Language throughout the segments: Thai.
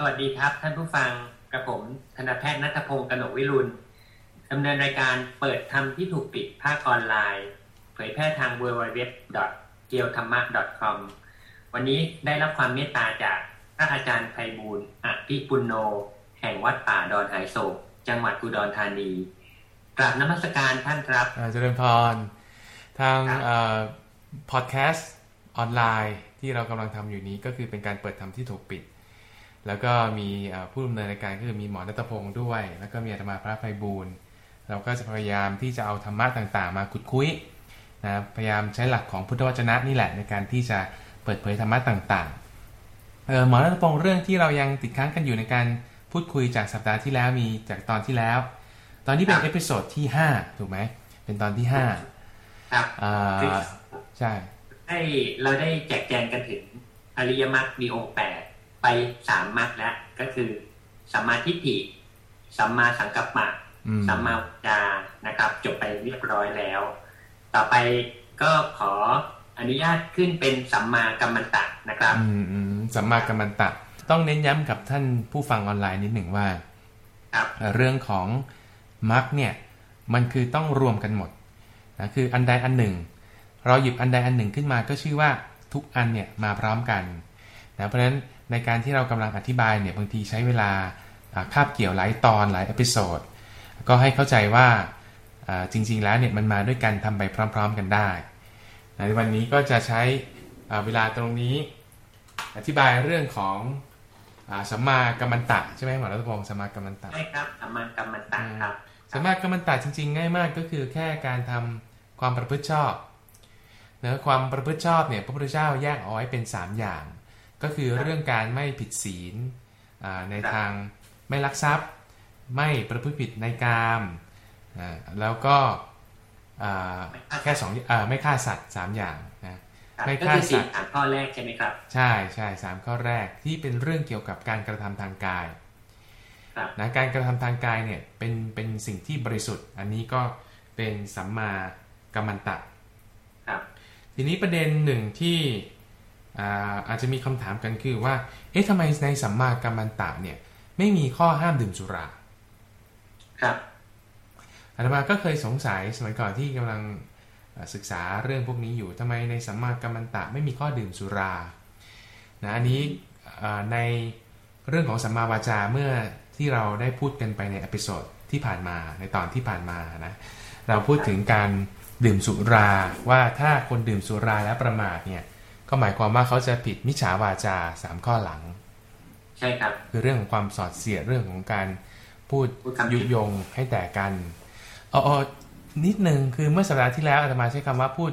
สวัสดีครับ ท่านผู้ฟังกระผมธนแพทย์นัทพงศ์กนกวิรุณดำเนินรายการเปิดธรรมที่ถูกปิดภาคออนไลน์ เผยแพร่ทาง w w w g e o t h a m m a c o m วันนี้ได้รับความเมตตาจากพระอาจารย์ไพบูลย์อภิปุณโน แห่งวัดป่าดอนหายโศก จังหวัดอุดรธานีกราบนมัสการท่านครับอ่าเจริญพร ทางครับพอดแคสต์ออนไลน์ที่เรากำลังทำอยู่นี้ก็คือเป็นการเปิดธรรมที่ถูกปิด แล้วก็มีเอ่อผู้ดำเนินรายการก็คือมีหมอนัตพงศ์ด้วย แล้วก็มีอาตมาพระไพบูลย์เราก็จะพยายามที่จะเอาธรรมะต่างๆ มาขุดคุ้ยนะพยายามใช้หลักของพุทธวจนะนี่แหละในการที่จะเปิดเผยธรรมะต่างๆเออหมอนัตพงศ์เรื่องที่เรายังติดค้างกันอยู่ในการพูดคุยจากสัปดาห์ที่แล้วมีจากตอนที่แล้ว ตอนที่เป็นครับ episode ที่ห้าถูกไหมเป็นตอนที่ห้าครับอ่าใช่ให้เราได้แจกแจงกันถึงอริยมรรคมีองค์แปด ไปสามมรรคแล้ว ก็คือสัมมาทิฏฐิสัมมาสังกัปปะอืมสัมมาวาจานะครับ จบไปเรียบร้อยแล้ว ต่อไปก็ขออนุญาตขึ้นเป็นสัมมากัมมันตะนะครับอืมอืมสัมมากัมมันตะ ต้องเน้นย้ำกับท่านผู้ฟังออนไลน์นิดหนึ่งว่าครับเอ่อเรื่องของมรรคเนี่ย มันคือต้องรวมกันหมดนะคืออันใดอันหนึ่ง เราหยิบอันใดอันหนึ่งขึ้นมาก็ชื่อว่าทุกอันเนี่ยมาพร้อมกันนะเพราะฉะนั้น ในการที่เรากำลังอธิบายเนี่ยบางทีใช้เวลาอ่าคาบเกี่ยวหลายตอนหลาย episode ก็ให้เข้าใจว่าอ่าจริง ๆ แล้วเนี่ยมันมาด้วยกันทำไปพร้อม ๆ กันได้ ในวันนี้ก็จะใช้อ่าเวลาตรงนี้อธิบายเรื่องของอาสัมมากัมมันตะใช่ไหมหมอรัตพงศ์สัมมากัมมันตะใช่ครับสัมมากัมมันตะครับสัมมากัมมันตะจริง ๆ ง่ายมากก็คือแค่การทำความประพฤติชอบเนะความประพฤติชอบเนี่ยพระพุทธเจ้าแยกเอาไว้เป็น 3 อย่าง ก็คือเรื่องการไม่ผิดศีลอ่าในทางไม่ลักทรัพย์ ไม่ประพฤติผิดในกามอ่าแล้วก็อ่าแค่สองอ่าไม่ฆ่าสัตว์สามอย่างนะครับไม่ก็ฆ่าคือสัสี่ตว์ฐานข้อแรกใช่ไหมครับ ใช่ใช่สามข้อแรกที่เป็นเรื่องเกี่ยวกับการกระทำทางกายครับนะการกระทำทางกายเนี่ยเป็นเป็นสิ่งที่บริสุทธิ์ อันนี้ก็เป็นสัมมากัมมันตะครับทีนี้ประเด็นหนึ่งที่ อ่าอาจจะมีคำถามกันคือว่า เอ๊ะทำไมในสัมมากัมมันตะเนี่ยไม่มีข้อห้ามดื่มสุรา ครับอาตมาก็เคยสงสัยสมัยก่อนที่กำลังเอ่อศึกษาเรื่องพวกนี้อยู่ทำไมในสัมมากัมมันตะไม่มีข้อดื่มสุรา นะอันนี้เอ่อในเรื่องของสัมมาวาจาเมื่อที่เราได้พูดกันไปในอพิโซดที่ผ่านมาในตอนที่ผ่านมานะเราพูดถึงการดื่มสุราว่าถ้าคนดื่มสุราแล้วประมาทเนี่ย ก็หมายความว่าเขาจะผิดมิจฉาวาจาสามข้อหลัง ใช่ครับ คือเรื่องของความสอดเสียดเรื่องของการพูดพูดคำผิดยุยงให้แตกกันเอาเอานิดหนึ่งคือเมื่อสัปดาห์ที่แล้วอาตมาใช้คำว่าพูด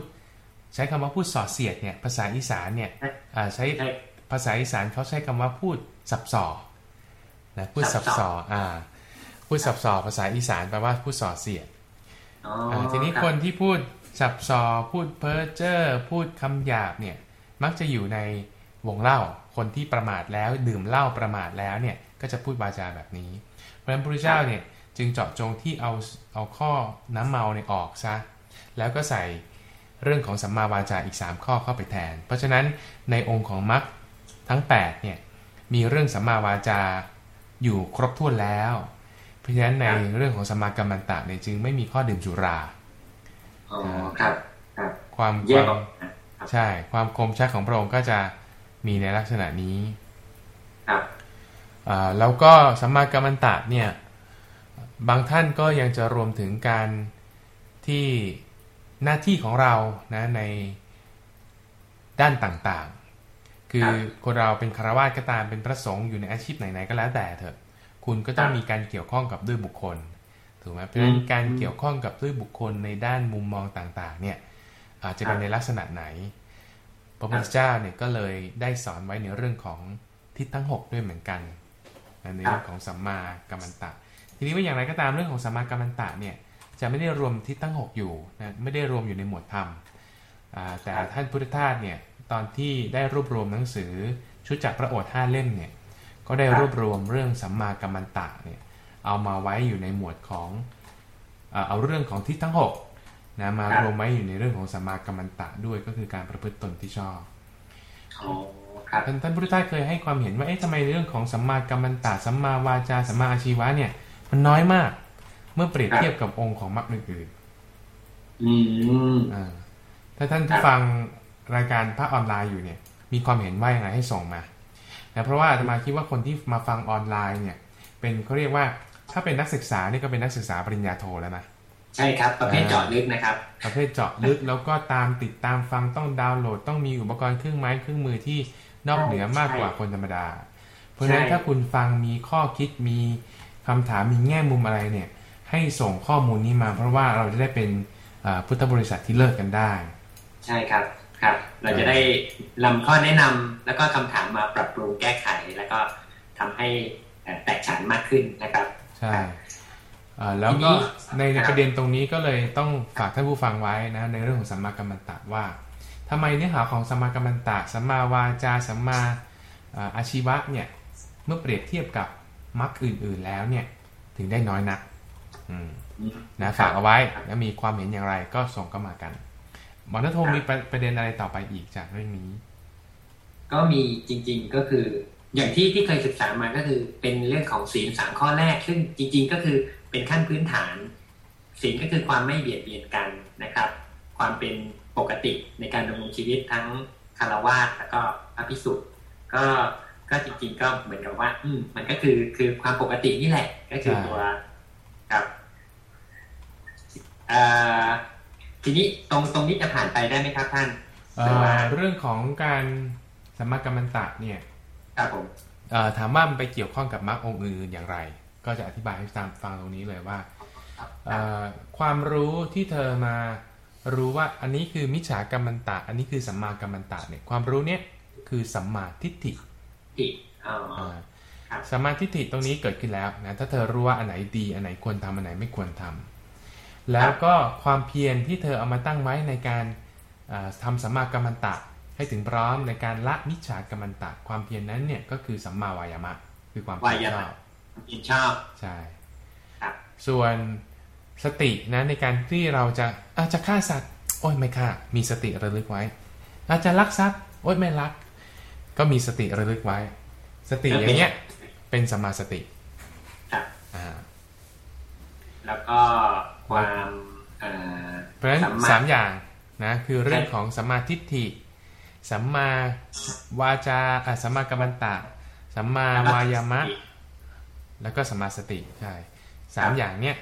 ใช้คำว่าพูดสอดเสียดเนี่ยภาษาอีสานเนี่ยอ่าใช้ใช่ภาษาอีสานเขาใช้คำว่าพูดสับสอนะพูดสัสับบสสอออ่า พูดสับสอภาษาอีสานแปลว่าพูดสอดเสียดอ๋อาทีนี้รับคนที่พูดสับสอพูดเพ้อเจ้อพูดคำหยาบเนี่ย มักจะอยู่ในวงเล่า คนที่ประมาทแล้วดื่มเหล้าประมาทแล้วเนี่ยก็จะพูดวาจาแบบนี้ เพราะฉะนั้นพระพุทธเจ้าเนี่ยจึงเจาะจงที่เอาเอาข้อน้ำเมาเนี่ยออกซะแล้วก็ใส่เรื่องของสัมมาวาจาอีก 3 ข้อเข้าไปแทน เพราะฉะนั้นในองค์ของมรรคทั้ง8เนี่ยมีเรื่องสัมมาวาจาอยู่ครบถ้วนแล้ว เพราะฉะนั้นในเรื่องของสัมมากัมมันตะเนี่ยจึงไม่มีข้อดื่มสุราอ๋อครับครับ ความแยคก วามออกนะครับใช่ ความคมชัดของพระองค์ก็จะมีในลักษณะนี้ครับอ่าแล้วก็สัมมากัมมันตะเนี่ย บางท่านก็ยังจะรวมถึงการที่หน้าที่ของเรานะในด้านต่างๆ คือคนเราเป็นคารวาสก็ตามเป็นพระสงฆ์อยู่ในอาชีพไหนๆก็แล้วแต่เถอะ คุณก็ต้องมีการเกี่ยวข้องกับด้วยบุคคลถูกไหมเพราะฉะนั้นการเกี่ยวข้องกับด้วยบุคคลในด้านมุมมองต่าง ๆ เนี่ย อาจจะเป็นในลักษณะไหน พระพุทธเจ้าเนี่ยก็เลยได้สอนไว้ในเรื่องของทิศทั้ง 6 ด้วยเหมือนกันนะในเรื่องของสัมมากัมมันตะ ทีนี้ว่าอย่างไรก็ตามเรื่องของสัมมากัมมันตะเนี่ยจะไม่ได้รวมทิศทั้ง 6 อยู่นะไม่ได้รวมอยู่ในหมวดธรรมอ่าแต่ท่านพุทธทาสเนี่ยตอนที่ได้รวบรวมหนังสือชุดจักรพระโอษฐ์ห้าเล่มเนี่ยก็ได้รวบรวมเรื่องสัมมากัมมันตะเนี่ยเอามาไว้อยู่ในหมวดของอ่าเอาเรื่องของทิศทั้ง 6 นะมารวมไว้อยู่ในเรื่องของสัมมากัมมันตะด้วยก็คือการประพฤติตนที่ชอบอ๋อครับท่านท่านพุทธทาสเคยให้ความเห็นว่าเอ๊ะทำไมเรื่องของสัมมากัมมันตะสัมมาวาจาสัมมาอาชีวะเนี่ย มันน้อยมาก เมื่อเปรียบเทียบกับองค์ของมรรคอื่นอืมๆอ่าถ้าท่านครัที่บฟังรายการพระออนไลน์อยู่เนี่ย มีความเห็นว่ายังไงให้ส่งมานะเพราะว่าอาตมาคิดว่าคนที่มาฟังออนไลน์เนี่ย เป็นเขาเรียกว่าถ้าเป็นนักศึกษานี่ก็เป็นนักศึกษาปริญญาโทแล้วนะ ใช่ครับ ประเภทเจาะลึกนะครับ ประเภทเจาะลึกแล้วก็ตามติดตามฟังต้องดาวน์โหลด ต้องมีอุปกรณ์เครื่องไม้เครื่องมือที่นอกเหนือมากกว่าคนธรรมดา เพราะฉะนั้นใช่ถ้าคุณฟังมีข้อคิดมีคำถามมีแง่มุมอะไรเนี่ย ให้ส่งข้อมูลนี้มา เพราะว่าเราจะได้เป็นอ่าพุทธบริษัทที่เลิกกันได้ ใช่ครับครับ เราจะได้นำข้อแนะนำแล้วก็คำถามมาปรับปรุงแก้ไขแล้วก็ทำให้เอ่อแตกฉานมากขึ้นนะครับ ใช่อ่า แล้วก็ในในครับประเด็นตรงนี้ก็เลยต้องฝากท่านผู้ฟังไว้นะในเรื่องของสัมมากัมมันตะว่าทำไมเนื้อหาของสัมมากัมมันตะสัมมาวาจาสัมมาอ่าอาชีวะเนี่ยเมื่อเปรียบเทียบกับมรรคอื่น ๆแล้วเนี่ยถึงได้น้อยนักอืมอืมนะฝากเอาไว้แล้วมีความเห็นอย่างไรก็ส่งเข้ามากันหมอนัทโทครับมีประประเด็นอะไรต่อไปอีกจากเรื่องนี้ ก็มีจริง ๆก็คือ อย่างที่ที่เคยศึกษามาก็คือเป็นเรื่องของศีลสามข้อแรก ซึ่งจริง ๆ ก็คือ เป็นขั้นพื้นฐานศีลก็คือความไม่เบียดเบียนกันนะครับ ความเป็นปกติในการดำรงชีวิตทั้งคารวะแล้วก็พระภิกษุก็ก็จริงๆก็เหมือนกับว่า อืมมันก็คือคือความปกตินี่แหละ ก็คือใช่ตัวครับเอ่อทีนี้ตรงตรงนี้จะผ่านไปได้ไหมครับท่านเอ่หรือว่าอเรื่องของการสัมมากัมมันตะเนี่ยครับผมเอ่อถามว่ามันไปเกี่ยวข้องกับมรรคองค์อื่นอย่างไร ก็จะอธิบายให้ตามฟังตรงนี้เลยว่าครับเอ่อความรู้ที่เธอมารู้ว่าอันนี้คือมิจฉากัมมันตะ อันนี้คือสัมมากัมมันตะเนี่ยความรู้เนี่ยคือสัมมาทิฏฐิอีกอ๋ออ่าครับสัมมาทิฏฐิตรงนี้เกิดขึ้นแล้วนะถ้าเธอรู้ว่าอันไหนดีอันไหนควรทำอันไหนไม่ควรทำแล้วก็ความเพียรที่เธอเอามาตั้งไว้ในการอ่าทำสัมมากัมมันตะ ให้ถึงพร้อมในการละมิจฉากัมมันตะ ความเพียรนั้นเนี่ยก็คือสัมมาวายามะ คือความเพียรชอบ ยินชอบใช่ครับ ส่วนสตินะในการที่เราจะอาจจะฆ่าสัตว์โอ้ยไม่ฆ่ามีสติระลึกไว้ อาจจะลักทรัพย์โอ้ยไม่ลัก ก็มีสติระลึกไว้ สติอย่างเงี้ย เป็นสัมมาสติครับอ่าแล้วก็ความเอ่อเพราะฉะนั้นสัมมาสามอย่างนะคือเรื่องของสัมมาทิฏฐิสัมมาวาจาอะสัมมากัมมันตะสัมมาวายามะ แล้วก็สัมมาสติใช่สามอย่างเนี้ย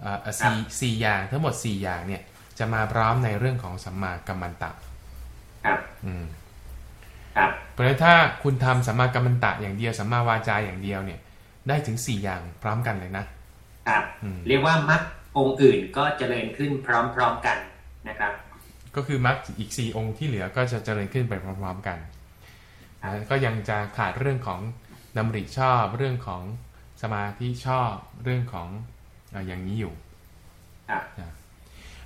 เอ่อเอ่อสี่สี่อย่างทั้งหมดสี่อย่างเนี่ย จะมาพร้อมในเรื่องของสัมมากัมมันตะครับอืมครับเพราะฉะนั้นถ้าคุณทำสัมมากัมมันตะอย่างเดียวสัมมาวาจาอย่างเดียวเนี่ย ได้ถึงสี่อย่างพร้อมกันเลยนะครับอืมเรียกว่ามรรคองค์อื่นก็เจริญขึ้นพร้อมๆกันนะครับ ก็คือมรรคอีกสี่องค์ที่เหลือก็จะเจริญขึ้นไปพร้อม ๆกันนะก็ยังจะขาดเรื่องของดำริชอบเรื่องของ สมาธิชอบเรื่องของเอ่ออย่างนี้อยู่ครับ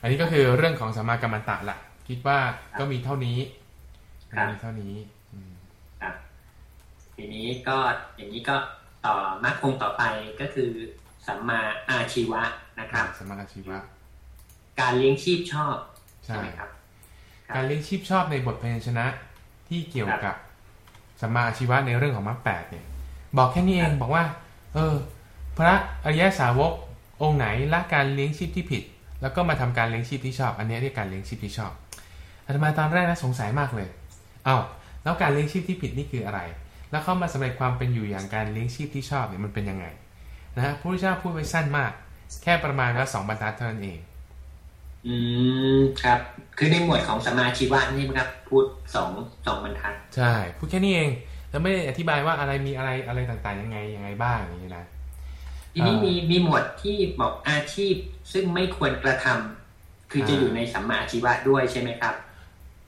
อันนี้ก็คือเรื่องของสัมมากัมมันตะละคิดว่าก็มีเท่านี้ครับมีเท่านี้อืมครับทีนี้ก็อย่างนี้ก็ต่อมรรคองค์ต่อไปก็คือสัมมาอาชีวะนะครับสัมมาอาชีวะ การเลี้ยงชีพชอบใช่ใช่ไหมครับครับ การเลี้ยงชีพชอบในบทเพลงชนะที่เกี่ยวกับสัมมาอาชีวะในเรื่องของมรรคแปดเนี่ย บอกแค่นี้เองบอกว่า เออ พระอริยสาวกองค์ไหนละการเลี้ยงชีพที่ผิด แล้วก็มาทำการเลี้ยงชีพที่ชอบ อันนี้เรียกการเลี้ยงชีพที่ชอบอาตมาตอนแรกนะสงสัยมากเลยเอ้าแล้วการเลี้ยงชีพที่ผิดนี่คืออะไร แล้วเข้ามาสำเร็จความเป็นอยู่อย่างการเลี้ยงชีพที่ชอบเนี่ยมันเป็นยังไงนะฮะพระพุทธเจ้าพูดไว้สั้นมาก แค่ประมาณว่าสองบรรทัดเท่านั้นเอง อืมครับ คือในหมวดของสมมาชีวะนี่นะครับพูดสองสองบรรทัด ใช่ พูดแค่นี้เอง แล้วไม่ได้อธิบายว่าอะไรมีอะไรอะไรต่างๆ ยังไงยังไงบ้างอย่างนี้นะทีนี้อ่ามีมีมีหมวดที่บอกอาชีพซึ่งไม่ควรกระทำคือจะอ่าอยู่ในสัมมาอาชีวะด้วยใช่ไหมครับ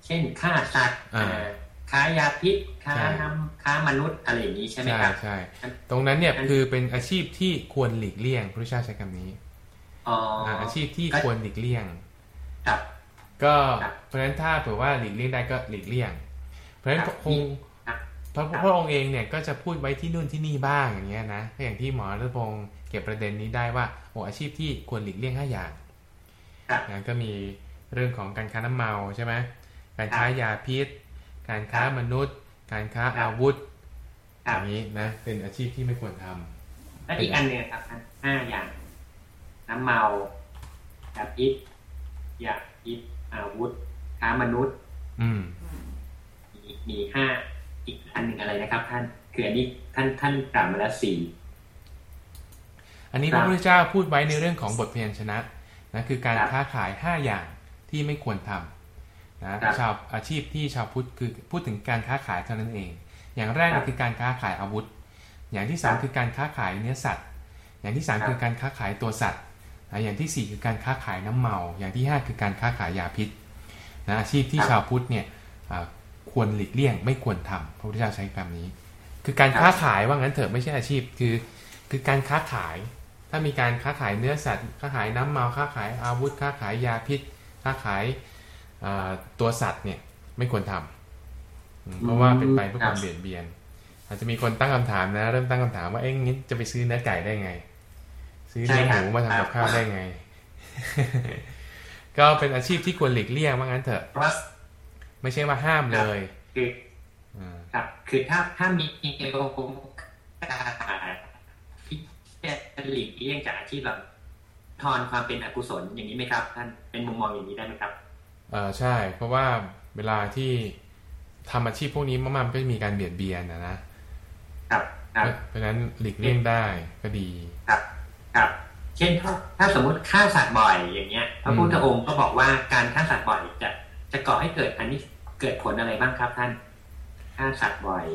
เช่นฆ่าสัตว์อ่าอ่าค้ายาพิษค้าใช่นำค้ามนุษย์อะไรอย่างนี้ใช่ไหมใช่ครับใช่ตรงนั้นเนี่ยอันคือเป็นอาชีพที่ควรหลีกเลี่ยงพระเจ้าใช้คำนี้อ๋ออาอาชีพที่ก็ควรหลีกเลี่ยงครับก็ครับเพราะฉะนั้นถ้าเผื่อว่าหลีกเลี่ยงได้ก็หลีกเลี่ยง เพราะฉะนั้นครับคงครับ พระครับพระองค์เองเนี่ยก็จะพูดไว้ที่นู่นที่นี่บ้างอย่างเงี้ยนะก็อย่างที่หมอรัตพงศ์เก็บประเด็นนี้ได้ว่าโอ้อาชีพที่ควรหลีกเลี่ยงห้าอย่างครับนะก็มีเรื่องของการค้าน้ำเมาใช่ไหมการค้ายาพิษ การค้ามนุษย์ การค้าครับอาวุธคอรับย่างนี้นะ เป็นอาชีพที่ไม่ควรทำและอีกอันหนึ่งครับท่านห้าอย่างน้ำเมายาพิษยาพิษอาวุธ ค้ามนุษย์ อืมมีมีห้า อีกอันหนึ่งอะไรนะครับ ท่านคืออันนี้ท่านท่านกล่าวมาแล้วสี่อันนี้คพรับระพุทธเจ้าพูดไว้ในเรื่องของบทเพียรชนะนะคือการครับค้าขาย5อย่างที่ไม่ควรทำนะครับชาวอาชีพที่ชาวพุทธคือพูดถึงการค้าขายเท่านั้นเอง อย่างแรกครับคือการค้าขายอาวุธ อย่างที่สองครับคือการค้าขายเนื้อสัตว์ อย่างที่สามครับคือการค้าขายตัวสัตว์นะอย่างที่สี่คือการค้าขายน้ำเมา อย่างที่ห้าคือการค้าขายยาพิษนะอาชีพที่ครับชาวพุทธเนี่ยอ่า ควรหลีกเลี่ยง ไม่ควรทำพระพุทธเจ้าใช้คำนี้ คือการครับค้าขายว่างั้นเถอะไม่ใช่อาชีพคือ คือการค้าขาย ถ้ามีการค้าขายเนื้อสัตว์ค้าขายน้ำเมาค้าขายอาวุธค้าขายยาพิษค้าขายอ่าตัวสัตว์เนี่ยไม่ควรทำอืมเพราะว่าเป็นไปเพื่อความเบียดเบียน อาจจะมีคนตั้งคำถามนะ เริ่มตั้งคำถามว่าเอ๊ะงี้จะไปซื้อเนื้อไก่ได้ไง ซื้อเนื้อหมูมาทำกับข้าวได้ไง ก็เป็นอาชีพที่ควรหลีกเลี่ยงว่างั้นเถอะเพราะว่า ไม่ใช่ว่าห้ามเลยคืออ่าครับ คือถ้าถ้ามีเอโกงที่จะหลีกเลี่ยงจากอาชีพแบบทอนความเป็นอกุศลอย่างนี้ไหมครับ ท่านเป็นมุมมองอย่างนี้ได้ไหมครับเออใช่ เพราะว่าเวลาที่ทำอาชีพพวกนี้มากๆมันก็จะมีการเบียดเบียนนะนะครับครับเพราะฉะนั้นหลีกเลี่ยงได้ก็ดีครับ ครับ เช่นถ้าถ้าสมมุติฆ่าสัตว์บ่อยอย่างเงี้ยพระพุทธองค์ก็บอกว่าการฆ่าสัตว์บ่อยจะจะก่อให้เกิดอันนี้ เกิดผลอะไรบ้างครับท่านฆ่าสัตว์บ่อย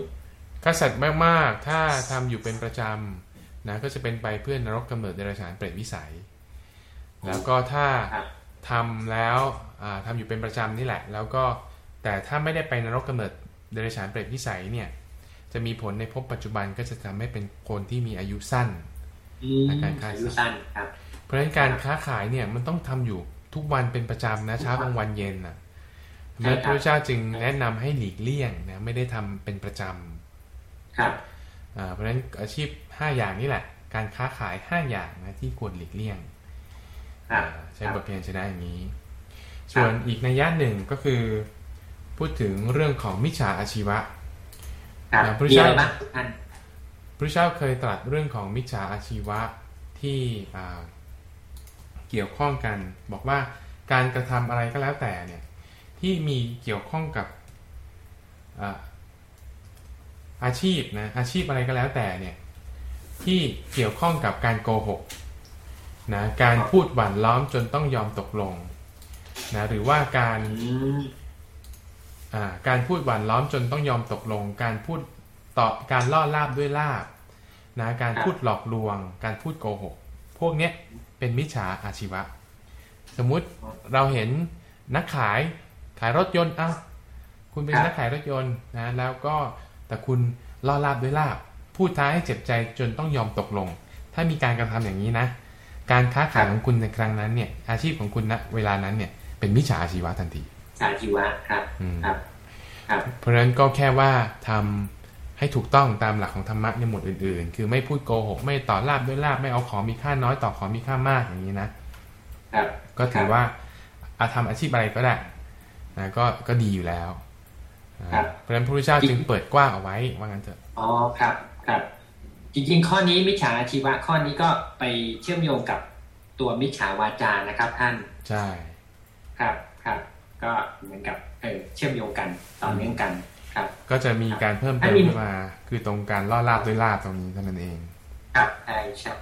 ถ้าสัตว์มากๆ ถ้าทำอยู่เป็นประจำนะก็จะเป็นไปเพื่อนรกกำเนิดเดรัจฉานเปรตวิสัย แล้วก็ถ้าครับทำแล้วอ่าทำอยู่เป็นประจำนี่แหละ แล้วก็แต่ถ้าไม่ได้ไปนรกกำเนิดเดรัจฉานเปรตวิสัยเนี่ยจะมีผลในภพปัจจุบันก็จะทำให้เป็นคนที่มีอายุสั้นอืมและการฆ่าอายุสั้นครับ เพราะฉะนั้นการค้าขายเนี่ยมันต้องทำอยู่ทุกวันเป็นประจำนะเช้ากลางวันเย็นนะใช่ แล้วครับพระเจ้าจึงแนะนำให้หลีกเลี่ยงนะไม่ได้ทำเป็นประจครับำอ่าเพราะฉะนั้นอาชีพ5อย่างนี่แหละ การค้าขาย5อย่างนะที่ควรหลีกเลี่ยงครับอ่าใช้บทเพียนชนะอย่างนี้ ส่วนอีกนัยยะหนึ่งก็คือ พูดถึงเรื่องของมิจฉาอาชีวะครับอ่าพระมีเจ้าอะไรบ้างท่านพระเจ้าเคยตรัสเรื่องของมิจฉาอาชีวะที่อ่าเกี่ยวข้องกัน บอกว่าการกระทำอะไรก็แล้วแต่เนี่ย ที่มีเกี่ยวข้องกับอ่าอาชีพนะอาชีพอะไรก็แล้วแต่เนี่ยที่เกี่ยวข้องกับการโกหกนะการพูดหวานล้อมจนต้องยอมตกลงนะหรือว่าการอืมอ่าการพูดหวานล้อมจนต้องยอมตกลง การพูดต่อการล่อลาบด้วยลาบนะการพูดหลอกลวง การพูดโกหก พวกเนี้ยเป็นมิจฉาอาชีวะ สมมุติเราเห็นนักขาย ขายรถยนต์เอ้าคุณเป็นนักขายรถยนต์นะ แล้วก็แต่คุณล่อลาบด้วยลาบ พูดท้าให้เจ็บใจจนต้องยอมตกลง ถ้ามีการกระทำอย่างนี้นะ การค้าขายของคุณในครั้งนั้นเนี่ย อาชีพของคุณณเวลานั้นเนี่ยเป็นมิจฉาอาชีวะทันทีสาชีวะครับอืมครับครับ เพราะฉะนั้นก็แค่ว่าทำให้ถูกต้องตามหลักของธรรมะในหมวดอื่นๆ คือไม่พูดโกหก ไม่ต่อลาบด้วยลาบ ไม่เอาของมีค่าน้อยต่อของมีค่ามากอย่างนี้นะ ครับ ก็ถือว่าอาทำอาชีพอะไรก็ได้ นะก็ก็ดีอยู่แล้วอ่าครับเพราะฉะนั้นพระพุทธเจ้าจึงเปิดกว้างเอาไว้ว่างั้นเถอะอ๋อครับครับจริงๆ ข้อนี้มิจฉาอาชีวะข้อนี้ก็ไปเชื่อมโยงกับตัวมิจฉาวาจานะครับท่าน ใช่ ครับครับ ก็เหมือนกับเออเชื่อมโยงกันต่อเนื่องกันครับ ก็จะมีการเพิ่มเติมขึ้นมา คือตรงการล่อลาบด้วยลาบตรงนี้เท่านั้นเอง ครับใช่ครับ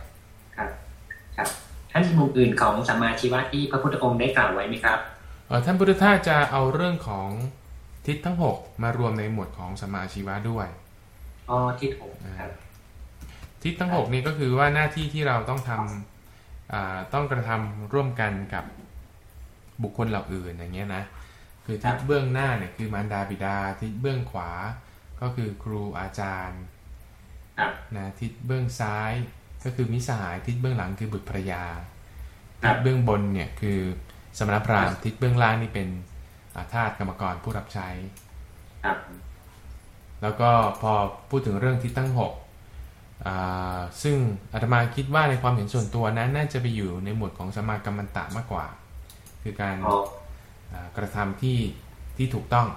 ครับ ครับ ท่านมีมุมอื่นของสัมมาชีวะที่พระพุทธองค์ได้กล่าวไว้ไหมครับเอ่อ ท่านพุทธทาสจะเอาเรื่องของทิศทั้ง6มารวมในหมวดของสมมาอาชีวะด้วยอ๋อที่ถูกครับทิศทั้งหกนี้ก็คือว่าหน้าที่ที่เราต้องทำอ่าต้องกระทำร่วมกันกับบุคคลเหล่าอื่นอย่างเงี้ยนะคือทิศเบื้องหน้าเนี่ยคือมารดาบิดาทิศเบื้องขวาก็คือครูอาจารย์ครับนะทิศเบื้องซ้ายก็คือมิตรสหายทิศเบื้องหลังคือบุตรภรยาครัทิบศเบื้องบนเนี่ยคือ สมณพราหมณ์ทิศเบื้องล่างนี่เป็นอ่าทาสกรรมกรผู้รับใช้ครับแล้วก็พอพูดถึงเรื่องทิศทั้งหกอ่าซึ่งอาตมาคิดว่าในความเห็นส่วนตัวนั้นน่าจะไปอยู่ในหมวดของสมากรรมันตะมากกว่า คือการอ๋ออ่ากระทำที่ที่ถูกต้อง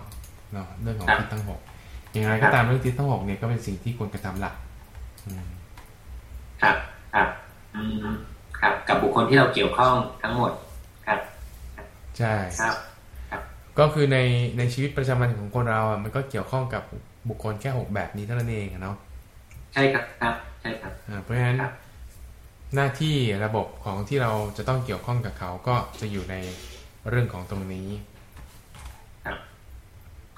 เนาะเรื่องของครับทิศทั้งหกอย่างไรก็ตามเรื่องทิศทั้งหกเนี่ยก็เป็นสิ่งที่ควรกระทำหลักอืมครับครับอืมครับกับบุคคลที่เราเกี่ยวข้องทั้งหมดครับ ใช่ครับ ก็คือในในชีวิตประจำวันของคนเราอะมันก็เกี่ยวข้องกับบุคคลแค่หกแบบนี้เท่านั้นเองอะเนาะใช่ครับครับใช่ครับอ่าเพราะฉะนั้นครับหน้าที่ระบบของที่เราจะต้องเกี่ยวข้องกับเขาก็จะอยู่ในเรื่องของตรงนี้ครับ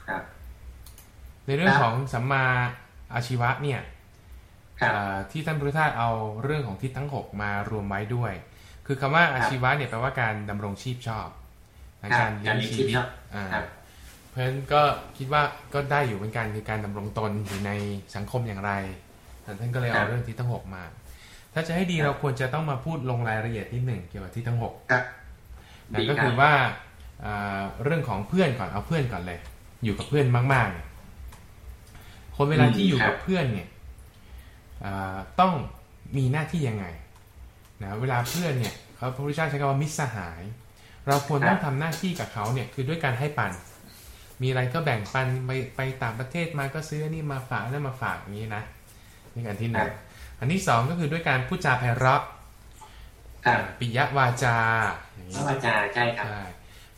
ครับ ในเรื่องครับของสัมมาอาชีวะเนี่ยครับอ่าที่ท่านพุทธทาสเอาเรื่องของทิศทั้ง6มารวมไว้ด้วย คือคำว่าอาชีวะเนี่ยแปลว่าการดำรงชีพชอบ นะครับการเลี้ยงชีวิตการเลี้ยงชีพชอบอ่าครับเพราะฉะนั้นก็คิดว่าก็ได้อยู่เหมือนกันคือการดำรงตนอยู่ในสังคมอย่างไรแต่ท่านก็เลยครัเอาบเรื่องทิศทั้ง6มา ถ้าจะให้ดีครับเราควรจะต้องมาพูดลงรายละเอียดนิดหนึ่งเกี่ยวกับทิศทั้ง6ครับนะดีก็รับคือว่าอ่าเรื่องของเพื่อนก่อนเอาเพื่อนก่อนเลย อยู่กับเพื่อนมากๆเนี่ยคนเวลาที่อยู่กับเพื่อนเนี่ยอ่าต้องมีหน้าที่ยังไงนะเวลาเพื่อนเนี่ยเขาพระพุทธเจ้าใช้คำว่ามิตรสหาย เราควรต้องทำหน้าที่กับเขาเนี่ยคือด้วยการให้ปัน มีอะไรก็แบ่งปันไปไปต่างประเทศมาก็ซื้ออันนี่มาฝากนั่นมาฝากอย่างนี้นะนี่อันที่หนึ่งอันที่สองก็คือด้วยการพูดจาไพเราะครับปิยวาจาอย่างนี้พระอาจารย์ใช่ครับใช่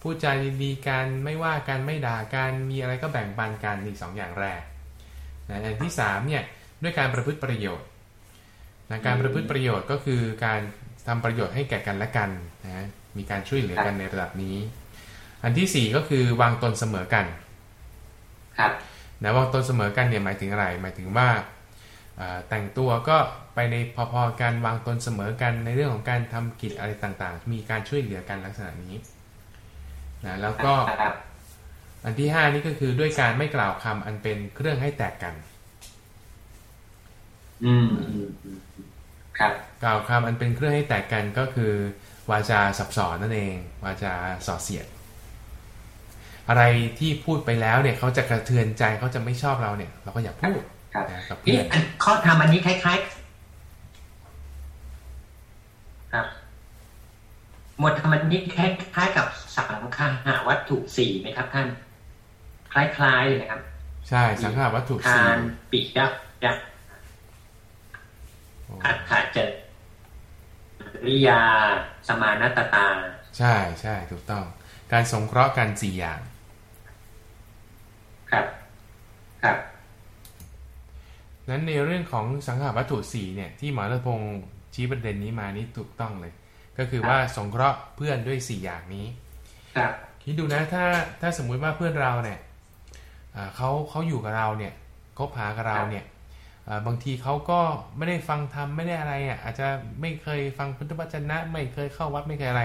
พูดจาดีๆกันไม่ว่ากันไม่ด่ากันมีอะไรก็แบ่งปันกันนี่สองอย่างแรกนะอันที่สามเนี่ยด้วยการประพฤติประโยชน์นะการประพฤติประโยชน์ก็คือการทำประโยชน์ให้แก่กันและกันนะ มีการช่วยเหลือกันในระดับนี้ อันที่สี่ก็คือวางตนเสมอกัน ครับนะวางตนเสมอกันเนี่ยหมายถึงอะไร หมายถึงว่าเอ่อแต่งตัวก็ไปในพอๆกันวางตนเสมอกันในเรื่องของการทำกิจอะไรต่างๆ มีการช่วยเหลือกันลักษณะนี้นะแล้วก็ครับอันที่ห้านี่ก็คือด้วยการไม่กล่าวคำอันเป็นเครื่องให้แตกกัน อืมอืมอืมครับ กล่าวคำอันเป็นเครื่องให้แตกกันก็คือ วาจาสับสอนนั่นเอง วาจาส่อเสียด อะไรที่พูดไปแล้วเนี่ยเขาจะกระเทือนใจเขาจะไม่ชอบเราเนี่ย เราก็อย่าพูดครับนะกับนี่เพื่อนอันข้อธรรมอันนี้คล้ายๆครับหมวดธรรมอันนี้คล้ายๆกับสังฆาวัตถุสี่ไหมครับท่าน คล้ายๆเลยนะครับ ใช่สังขารวัตถุทาสี่นปิยักยักโอ้อัฏฐาเจ ริยา สมานัตตา ใช่ใช่ถูกต้อง การสงเคราะห์กันสี่อย่าง ครับครับนั้นในเรื่องของสังขารวัตถุสี่เนี่ย ที่หมอรัตพงศ์ชี้ประเด็นนี้มานี่ถูกต้องเลย ก็คือว่าสงเคราะห์เพื่อนด้วยสี่อย่างนี้ ครับคิดดูนะถ้าถ้าสมมุติว่าเพื่อนเราเนี่ยอ่าเขาเขาอยู่กับเราเนี่ยคบหากับเราเนี่ยอ่า บางทีเขาก็ไม่ได้ฟังธรรมไม่ได้อะไรอะอาจจะไม่เคยฟังพุทธวจนะ ไม่เคยเข้าวัดไม่เคยอะไร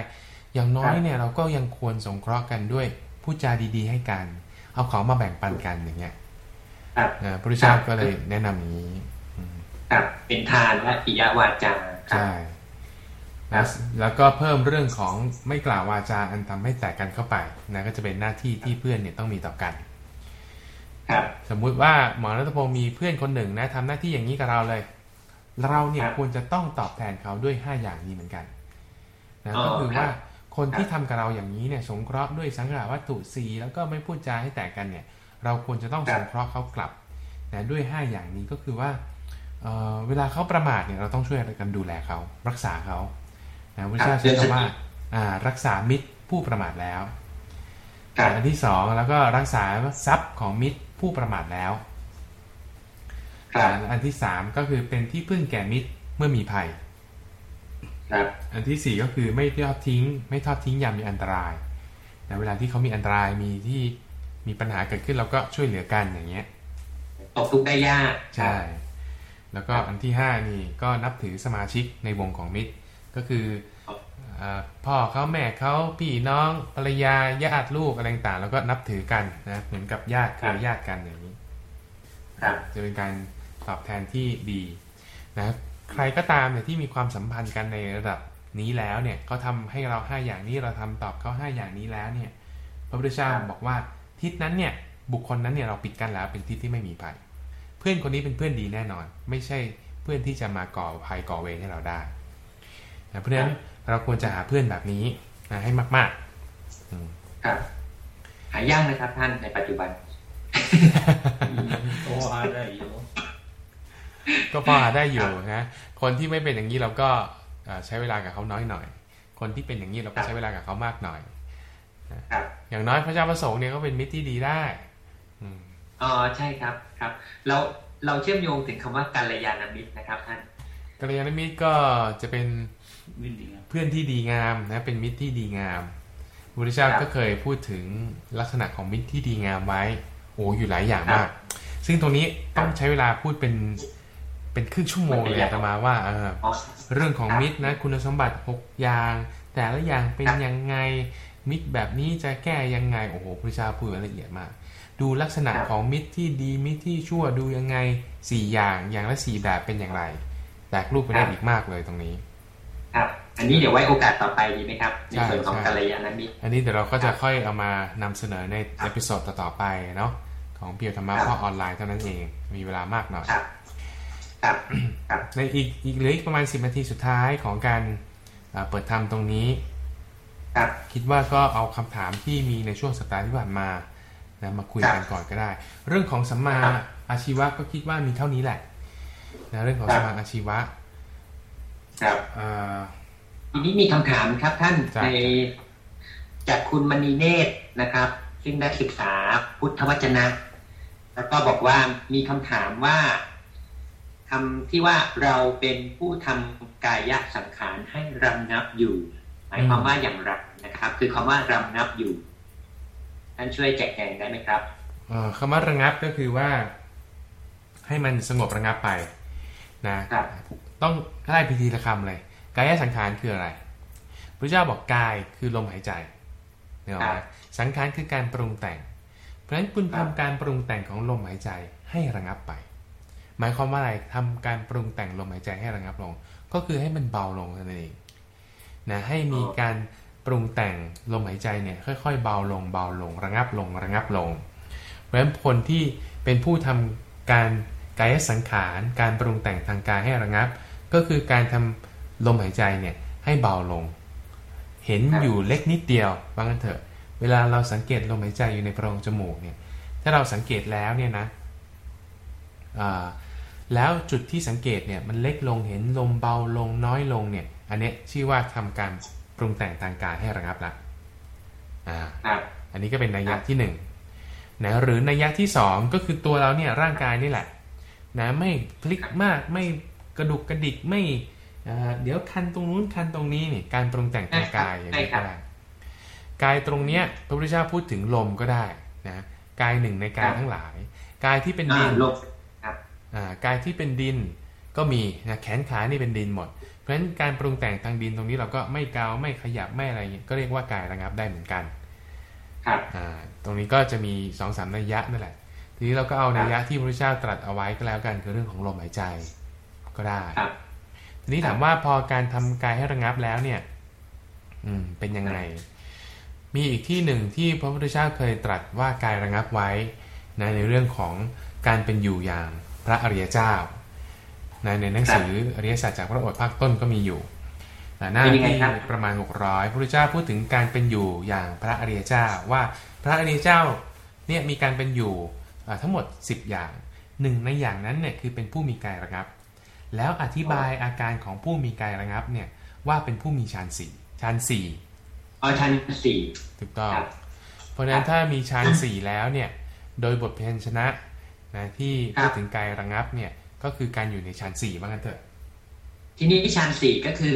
อย่างน้อยเนี่ยเราก็ยังควรสงเคราะห์กันด้วยพูดจาดีๆ ให้กัน เอาของมาแบ่งปันกันอย่างเงี้ยครับนะพระพุทธเจ้าก็เลยแนะนำอย่างนี้อืมครับเป็นทานและปิยวาจาครับใช่ครัแล้วบแล้วก็เพิ่มเรื่องของไม่กล่าววาจาอันทำให้แตกกันเข้าไปนะก็จะเป็นหน้าที่ที่เพื่อนเนี่ยต้องมีต่อกันครับ สมมุติว่าหมอรัตพงศ์มีเพื่อนคนหนึ่งนะทำหน้าที่อย่างนี้กับเราเลย เราเนี่ยครับควรจะต้องตอบแทนเขาด้วย5อย่างนี้เหมือนกันนะอ๋อก็คือครับว่าคนที่ครับทำกับเราอย่างนี้เนี่ย สงเคราะห์ด้วยสังขารวัตถุสีแล้วก็ไม่พูดจาให้แตกกันเนี่ย เราควรจะต้องครัสบงเคราะห์เขากลับนะด้วย5อย่างนี้ก็คือว่าเอ่อเวลาเขาประมาทเนี่ยเราต้องช่วยกันดูแลเขารักษาเขานะพระเจ้าใช้คำว่าอ่ารักษามิตรผู้ประมาทแล้วครับอันที่สองแล้วก็รักษาทรัพย์ของมิตร ผู้ประมาทแล้วครับอันที่สามก็คือเป็นที่พึ่งแก่มิตรเมื่อมีภัยครับอันที่สี่ก็คือไม่ทอดทิ้ง ไม่ทอดทิ้งยามมีอันตรายแต่เวลาที่เขามีอันตรายมีที่มีปัญหาเกิดขึ้นเราก็ช่วยเหลือกันอย่างเงี้ยตกทุกข์ได้ยากใช่ แล้วก็อันที่ห้านี่ก็นับถือสมาชิกในวงของมิตร ก็คืออ่า พ่อเขาแม่เขาพี่น้องภรรยาญาติลูกอะไรต่างๆแล้วก็นับถือกันนะเหมือนกับญาติเครือญาติกันอย่างนี้ครับจะเป็นการตอบแทนที่ดีนะใครก็ตามเนี่ยที่มีความสัมพันธ์กันในระดับนี้แล้วเนี่ยเขาทำให้เราห้าอย่างนี้เราทำตอบเขาห้าอย่างนี้แล้วเนี่ยพระพุทธเจ้าครับบอกว่าทิศนั้นเนี่ยบุคคลนั้นเนี่ยเราปิดกั้นแล้วเป็นทิศที่ไม่มีภัย เพื่อนคนนี้เป็นเพื่อนดีแน่นอน ไม่ใช่เพื่อนที่จะมาก่อภัยก่อเวรให้เราได้นะเพราะฉะนั้น เราควรจะหาเพื่อนแบบนี้นะให้มากๆอืมครับหายากนะครับท่านในปัจจุบันก็หาได้อยู่ ก็พอหาได้อยู่นะคนที่ไม่เป็นอย่างนี้เราก็เอ่อใช้เวลากับเขาน้อยหน่อย คนที่เป็นอย่างนี้เราก็ใช้เวลากับเขามากหน่อยครับอย่างน้อยพระเจ้าประสงค์เนี่ยก็เป็นมิตรที่ดีได้อืมอ๋อใช่ครับครับ เราเราเชื่อมโยงถึงคำว่ากัลยาณมิตรนะครับท่านกัลยาณมิตรก็จะเป็นวินดีครับ เพื่อนที่ดีงามนะเป็นมิตรที่ดีงามพระพุทธเจ้าครับก็เคยพูดถึงลักษณะของมิตรที่ดีงามไว้ โอ้อยู่หลายอย่างครัมากบซึ่งตรงนี้ต้องใช้เวลาพูดเป็นเป็นครึ่งชั่วโมงเลยอาตมาว่าเอออ๋อเรื่องของครับมิตรนะ คุณสมบัติ6อย่าง แต่ละอย่างเป็นครับยังไงมิตรแบบนี้จะแก้ยังไงโอ้โหพระเจ้าพูดไว้ละเอียดมาก ดูลักษณะครับของมิตรที่ดีมิตรที่ชั่วดูยังไงสี่อย่างอย่างละสี่แบบเป็นอย่างไรแตกรูปไปได้อีกมากเลยตรงนี้ ครับ อันนี้เดี๋ยวไว้โอกาสต่อไปดีไหมครับ ในใช่ส่วนของใช่กัลยาณมิตรอันนี้เดี๋ยวเราก็จะรับค่อยเอามานำเสนอใน episode ต่อๆไปเนาะของเพียวธรรมะครับพ่อออนไลน์เท่านั้นเองมีเวลามากหน่อยครับครับครับในอีกอีกเหลืออีกประมาณ10นาทีสุดท้ายของการเอ่อเปิดธรรมตรงนี้ครับคิดว่าก็เอาคำถามที่มีในช่วงสัปดาห์ที่ผ่านมานะมาคุยกันก่อนก็ได้ เรื่องของสัมมาครับอาชีวะก็คิดว่ามีเท่านี้แหละนะเรื่องของครัสับมมาอาชีวะครับเอ่อ ทีนี้มีคำถามครับท่านจ้ะในจากคุณมณีเนตรนะครับ ซึ่งได้ศึกษาพุทธวจนะ แล้วก็บอกว่ามีคำถามว่าคำที่ว่าเราเป็นผู้ทำกายสังขารให้รำงับอยู่ หมายความว่าอย่างไรนะครับ คือคำว่ารำงับอยู่ท่านช่วยแจกแจงได้ไหมครับเอ่อคำว่าระงับก็คือว่า ให้มันสงบระงับไปนะครับต้องไล่พิธีละคำเลย กายสังขารคืออะไรพระเจ้าบอกกายคือลมหายใจเนี่ยหรอครัไหมบสังขารคือการปรุงแต่ง เพราะฉะนั้นคุณครัทำบการปรุงแต่งของลมหายใจให้ระงับไป หมายความว่าอะไรทำการปรุงแต่งลมหายใจให้ระงับลง ก็คือให้มันเบาลงนั่นเองนะให้มีการปรุงแต่งลมหายใจเนี่ยค่อยๆ เบาลงเบาลงระงับลงระงับลง เพราะฉะนั้นคนที่เป็นผู้ทำการกายสังขาร การปรุงแต่งทางกายให้ระงับ ก็คือการทำ ลมหายใจเนี่ยให้เบาลง เห็นอยู่เล็กนิดเดียวว่างั้นเถอะ เวลาเราสังเกตลมหายใจอยู่ในโพรงจมูกเนี่ย ถ้าเราสังเกตแล้วเนี่ยนะอ่าแล้วจุดที่สังเกตเนี่ยมันเล็กลงเห็นลมเบาลงน้อยลงเนี่ย อันเนี้ยชื่อว่าทำการปรุงแต่งทางกายให้ระงับละอ่าครับอันนี้ก็เป็นนัยยะที่หนึ่งนะหรือนัยยะที่สองก็คือตัวเราเนี่ยร่างกายนี่แหละนะไม่พลิกมากไม่กระดุกกระดิกไม่อ่า เดี๋ยวคันตรงนู้นคันตรงนี้นี่การปรุงแต่งทางกายอย่างนี้ก็ได้กายตรงเนี้ยพระพุทธเจ้าพูดถึงลมก็ได้นะกายหนึ่งในกายทั้งหลาย กายที่เป็นอ่าดินลบครับอ่ากายที่เป็นดินก็มีนะแขนขานี่เป็นดินหมด เพราะฉะนั้นการปรุงแต่งทางดินตรงนี้เราก็ไม่เกาไม่ขยับไม่อะไรเงี้ยก็เรียกว่ากายระงับได้เหมือนกันครับอ่าตรงนี้ก็จะมีสองสามนัยยะนั่นแหละ ทีนี้เราก็เอานัยยะที่พระพุทธเจ้าตรัสเอาไว้ก็แล้วกันคือเรื่องของลมหายใจก็ได้ครับ ทีนี้ถามว่าพอการทำกายให้ระงับแล้วเนี่ย อืม เป็นยังไง มีอีกที่หนึ่งที่พระพุทธเจ้าเคยตรัสว่ากายระงับไว้นะในเรื่องของการเป็นอยู่อย่างพระอริยเจ้านะในหนังสืออริยสัจจากพระโอษฐ์ภาคต้นก็มีอยู่นะหน้าเป็นยังไงที่ครับประมาณ 600พระพุทธเจ้าพูดถึงการเป็นอยู่อย่างพระอริยเจ้า ว่าพระอริยเจ้าเนี่ยมีการเป็นอยู่อ่าทั้งหมด 10 อย่างหนึ่งในอย่างนั้นเนี่ยคือเป็นผู้มีกายระงับ แล้วอธิบายอาการของผู้มีกายระงับเนี่ยว่าเป็นผู้มีฌานสี่ฌานสี่อ๋อชั้นสี่ถูกต้องครับเพราะฉะนั้นถ้ามีฌานสี่แล้วเนี่ยโดยบทเพลงชนะนะที่ครับพูดถึงกายระงับเนี่ยก็คือการอยู่ในฌานสี่ว่างั้นเถอะ ทีนี้ชั้นสี่ก็คือ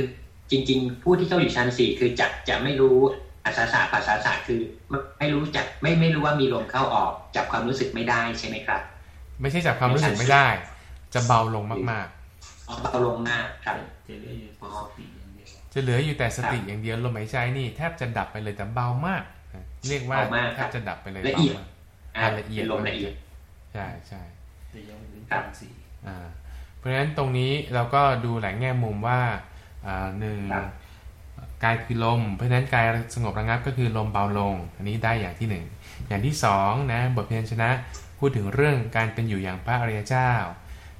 จริง ๆ ผู้ที่เข้าอยู่ชั้นสี่คือจะจะไม่รู้อัศสาปัสสาสะคือไม่ไม่รู้จักไม่ไม่รู้ว่ามีลมเข้าออกจับความรู้สึกไม่ได้ใช่ไหมครับ ไม่ใช่จากความรู้สึกไม่ได้ จะเบาลงมาก อ๋อเบาลงมากครับจะเหลืออยู่แต่สติอย่างเดียวๆจะเหลืออยู่แต่สติอย่างเดียวลมหายใจนี่แทบจะดับไปเลยแต่เบามากนะเรียกว่าเบามากแทบจะดับไปเลยละเอียดบามากอ่าละเอียดป็นลมละเอียดใช่ใช่แต่ยังไม่ถึงครัฌาบนสี่อ่าเพราะฉะนั้นตรงนี้เราก็ดูหลายแง่มุมว่าอ่าหนึ่งครับกายคือลม เพราะฉะนั้นกายสงบระงับก็คือลมเบาลง อันนี้ได้อย่างที่หนึ่งอย่างที่สองนะบทเพียนชนะพูดถึงเรื่องการเป็นอยู่อย่างพระอริยเจ้า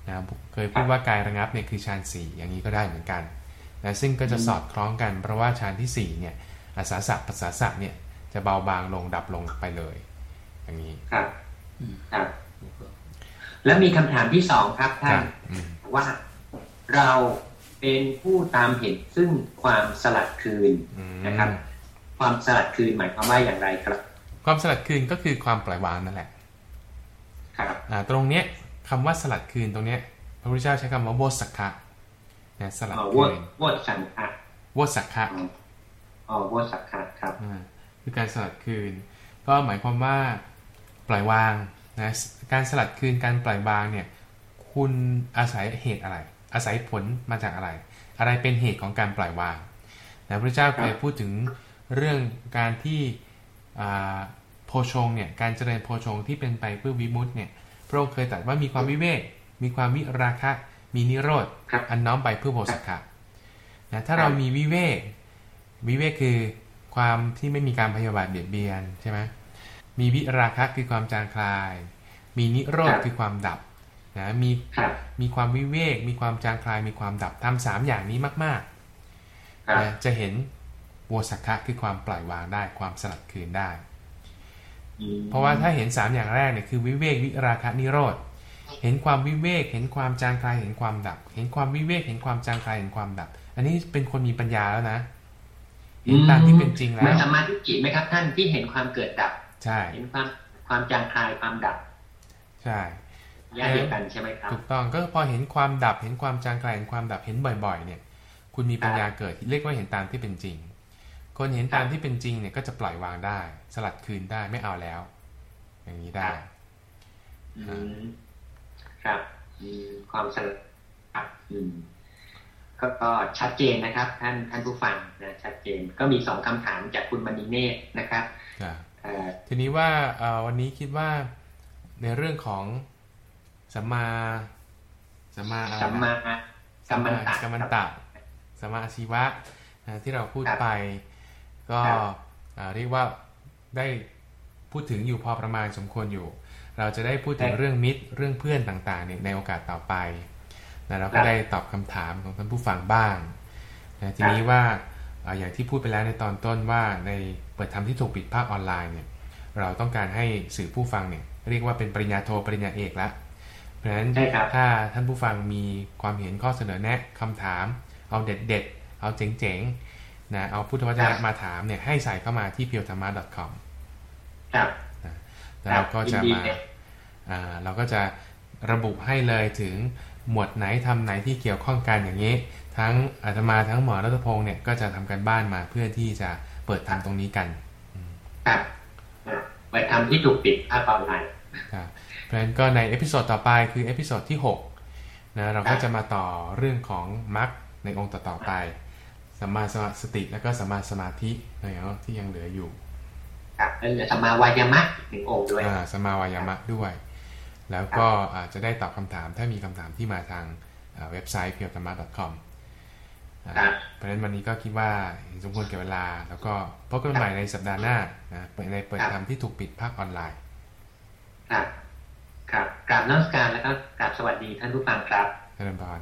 นะเคยพูดว่ากายระงับเนี่ยคือฌานสี่อย่างนี้ก็ได้เหมือนกันนะซึ่งก็จะสอดคล้องกันเพราะว่าฌานที่สี่เนี่ยอาสาสะปัสสาสะเนี่ยจะเบาบางลงดับลงไปเลย อย่างนี้ครับครับ แล้วมีคำถามที่สองครับคท่ารันบอืมว่าเราเป็นผู้ตามเห็นซึ่งความสลัดคืนอืมนะครับ ความสลัดคืนหมายความว่าอย่างไรครับ ความสลัดคืนก็คือความปล่อยวางนั่นแหละ ครับอ่าตรงเนี้ย คำว่าสลัดคืนตรงเนี้ยพระพุทธเจ้าใช้คำว่าโวสักขะนะสลัดอ๋อวคืดนวดสังฆะโวสักขะอ๋ออ๋อวดสังฆะครับอ่าคือการสลัดคืน ก็หมายความว่าปล่อยวางนะการสลัดคืนการปล่อยวางเนี่ย คุณอาศัยเหตุอะไร อาศัยผลมาจากอะไร อะไรเป็นเหตุของการปล่อยวางนะพระเจ้าเคยพูดถึงเรื่องการที่อ่าโพชงเนี่ยการเจริญโพชงที่เป็นไปเพื่อวิมุตติเนี่ยพ ระองค์เคยตรัสว่ามีความวิเวก มีความวิราคะ มีนิโรธครับอันน้อมไปเพื่อโพสักขะนะถ้าครับเรามีวิเวก วิเวกคือความที่ไม่มีการพยาบาทเบียดเบียนใช่ไหมมีวิราคะคือความจางคลาย มีนิโรธครับคือความดับนะมีครับมีความวิเวก มีความจางคลาย มีความดับทำสามอย่างนี้มากครับๆนะจะเห็นโวสักขะคือความปล่อยวางได้ ความสลัดคืนได้อืม เพราะว่าถ้าเห็นสามอย่างแรกเนี่ยคือวิเวกวิราคะนิโรธเห็นความวิเวก เห็นความจางคลายเห็นความดับ เห็นความวิเวก เห็นความจางคลายเห็นความดับ อันนี้เป็นคนมีปัญญาแล้วนะเห็นตามที่เป็นจริงแล้เหมือนวสมมาธิจิตไหมครับ ท่านที่เห็นความเกิดดับ ใช่ เห็นความความจางคลายความดับ ใช่แยกเดียวกันใช่ไหมครับถูกต้องก็พอเห็นความดับ เห็นความจางคลายเห็นความดับเห็นบ่อย ๆ เนี่ย คุณมีปัญญาเกิดเรียกว่าเห็นตามที่เป็นจริง คนเห็นตามที่เป็นจริงเนี่ยก็จะปล่อยวางได้ สลัดคืนได้ไม่เอาแล้ว อย่างนี้ได้อืมครับอืมความสลัดครับอืมก็ก็ชัดเจนนะครับ ท่านท่านผู้ฟังนะชัดเจนก็มีสองคำถามจากคุณมณีเนตรนะครับจ้ะเอ่อทีนี้ว่าเอ่อวันนี้คิดว่าในเรื่องของสัมมาสัมมาอะไรนะสัมมาสัมมันตะสัมมันตะสัมมาอาชีวะนะที่เราพูดครับไป ก็ครับอ่าเรียกว่าได้พูดถึงอยู่พอประมาณสมควรอยู่ เราจะได้พูดถึงครับเรื่องมิตรเรื่องเพื่อนต่างๆเนี่ยในโอกาสต่อไปนะเราคก็รับได้ตอบคำถามของท่านผู้ฟังบ้างนะทีนี้ว่าอ่าอย่างที่พูดไปแล้วในตอนต้นว่าในเปิดธรรมที่ถูกปิดภาคออนไลน์เนี่ยเราต้องการให้สื่อผู้ฟังเนี่ยเรียกว่าเป็นปริญญาโทปริญญาเอกละเพราะฉะนั้นใช่ครับถ้าท่านผู้ฟังมีความเห็นข้อเสนอแนะคำถาม เอาเด็ดๆเอาเจ๋งๆ นะเอาพุทธวจนะมาถามเนี่ยให้ใส่เข้ามาที่ p i o t h a m m a c o m ครับแล้วเราก็จะยินดีมาเลยอ่าเราก็จะระบุให้เลยถึงหมวดไหนทำไหนที่เกี่ยวข้องกันอย่างนี้ ทั้งอาตมาทั้งหมอรัตพงศ์เนี่ยก็จะทำกันบ้านมาเพื่อที่จะเปิดทำตรงนี้กันครับอะเปิดธรรมที่ถูกปิดภาคออนไลน์ครับเพราะฉะนั้นก็ใน episode ต่อไปคือ episode ที่6นะเราก็จะมาต่อเรื่องของมรรคในองค์ต่อๆไป สัมมาสติแล้วก็สัมมาสมาธินะครับที่ยังเหลืออยู่ครับแล้วเหลือสัมมาวายามะอีกหนึ่งองค์ด้วยอ่าสัมมาวายามะด้วย แล้วก็อาจจะได้ตอบคำถามถ้ามีคำถามที่มาทางอ่าเว็บไซต์ p i o t a m a c o m ครับเพราะฉะนั้นวันนี้ก็คิดว่าสมควรแก่เวลา แล้วก็พบกันใหม่ในสัปดาห์หน้านะเปิดในเปิดธรรมที่ถูกปิดภาคออนไลน์ ครับ ครับกราบนมัสการแล้วก็กราบสวัสดีท่านผู้ฟังครับเจริญพร